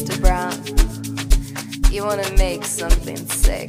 Mr. Brown. You wanna make something sick.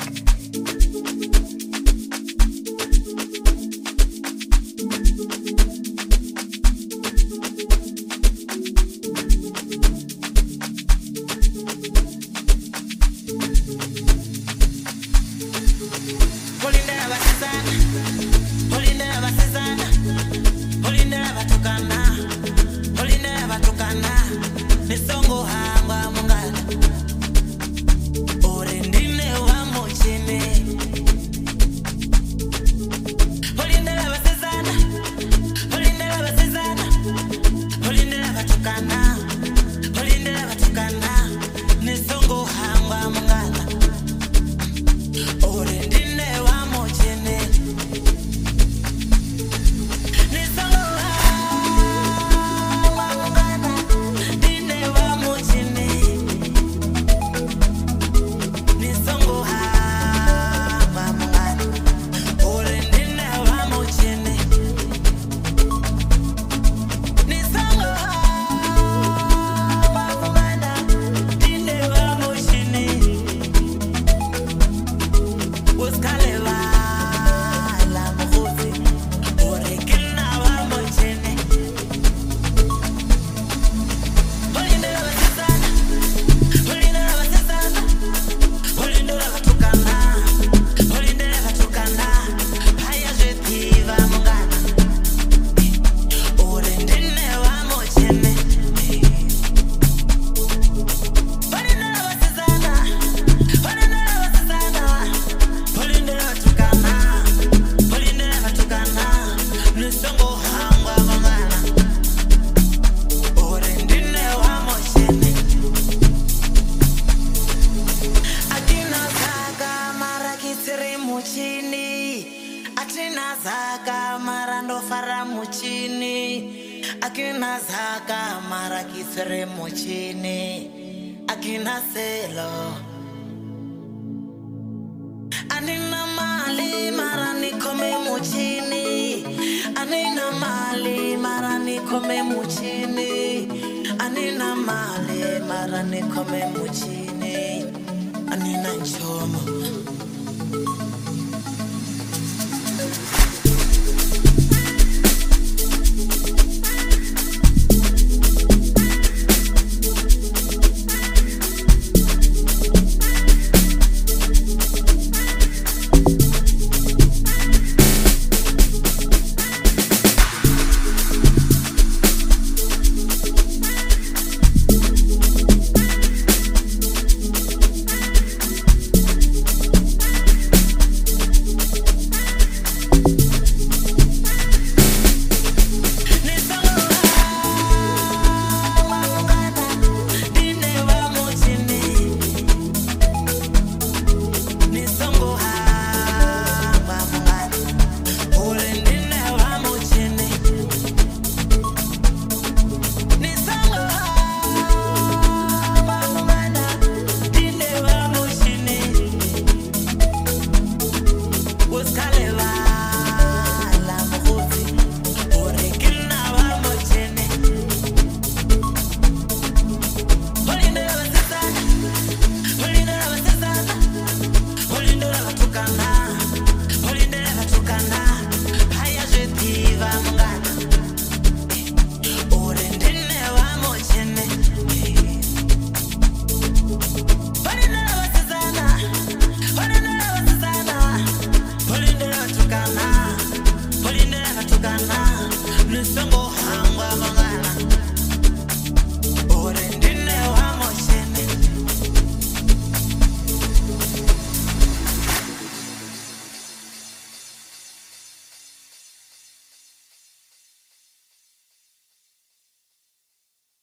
zaka mara ndofara muchini akina zaka mara kisere muchini akina selo. Anina mali mara nikome muchini anina mali mara nikome muchini anina mali mara nikome muchini anina nchomo how